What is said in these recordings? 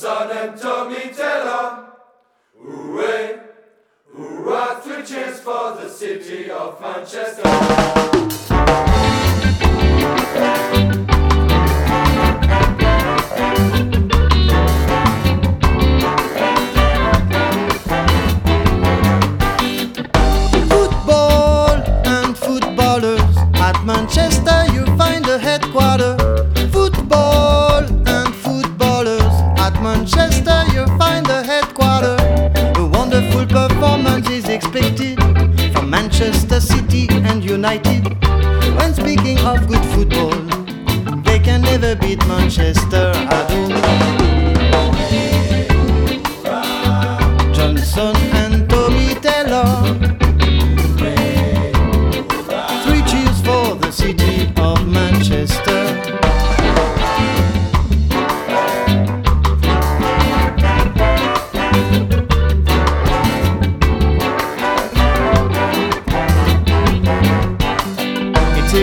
Tommy Taylor. Hooray! Hurrah! Three cheers for the city of Manchester. Manchester City and United. When speaking of good football, they can never beat Manchester at home. Johnson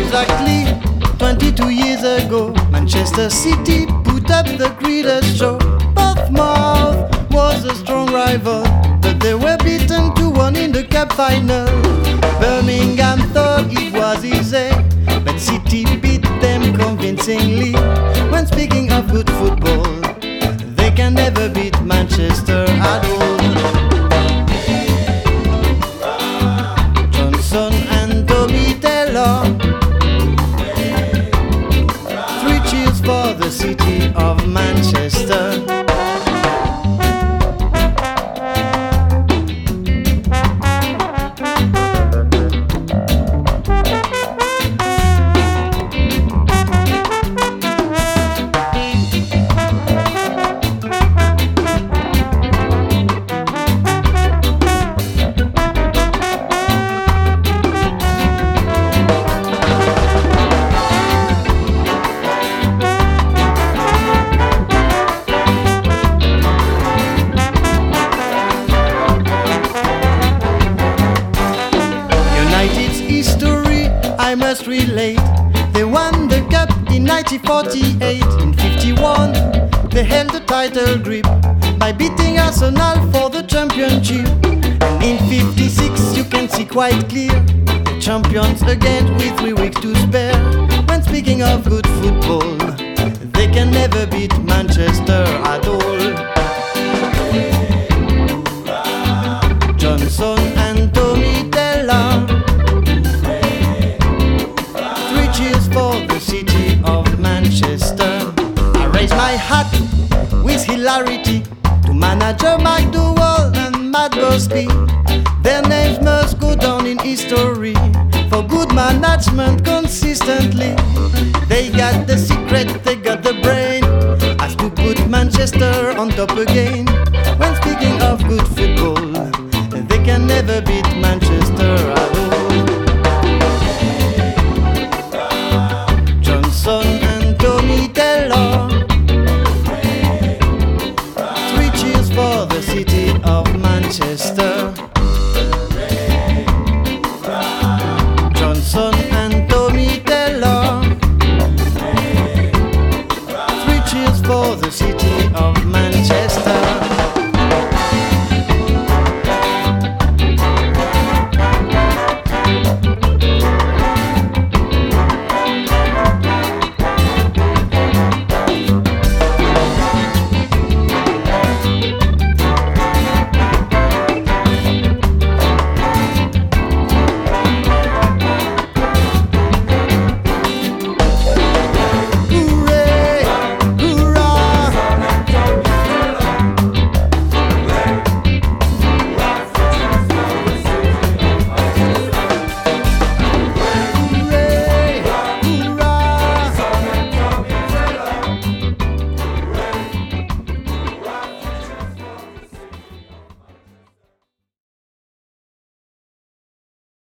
exactly 22 years ago. Manchester City put up the greatest show. Portsmouth was a strong rival, but they were beaten 2 1 in the cup final. Birmingham thought it was easy, I must relate. They won the cup in 1948. In 51, they held the title grip by beating Arsenal for the championship. And in 56, you can see quite clear the champions again with three weeks to spare. When speaking of good football, they can never beat Manchester at all. To Mike McDowall and Matt Busby. Their names must go down in history for good management consistently. They got the secret, they got the brain. As to put Manchester on top again. Manchester.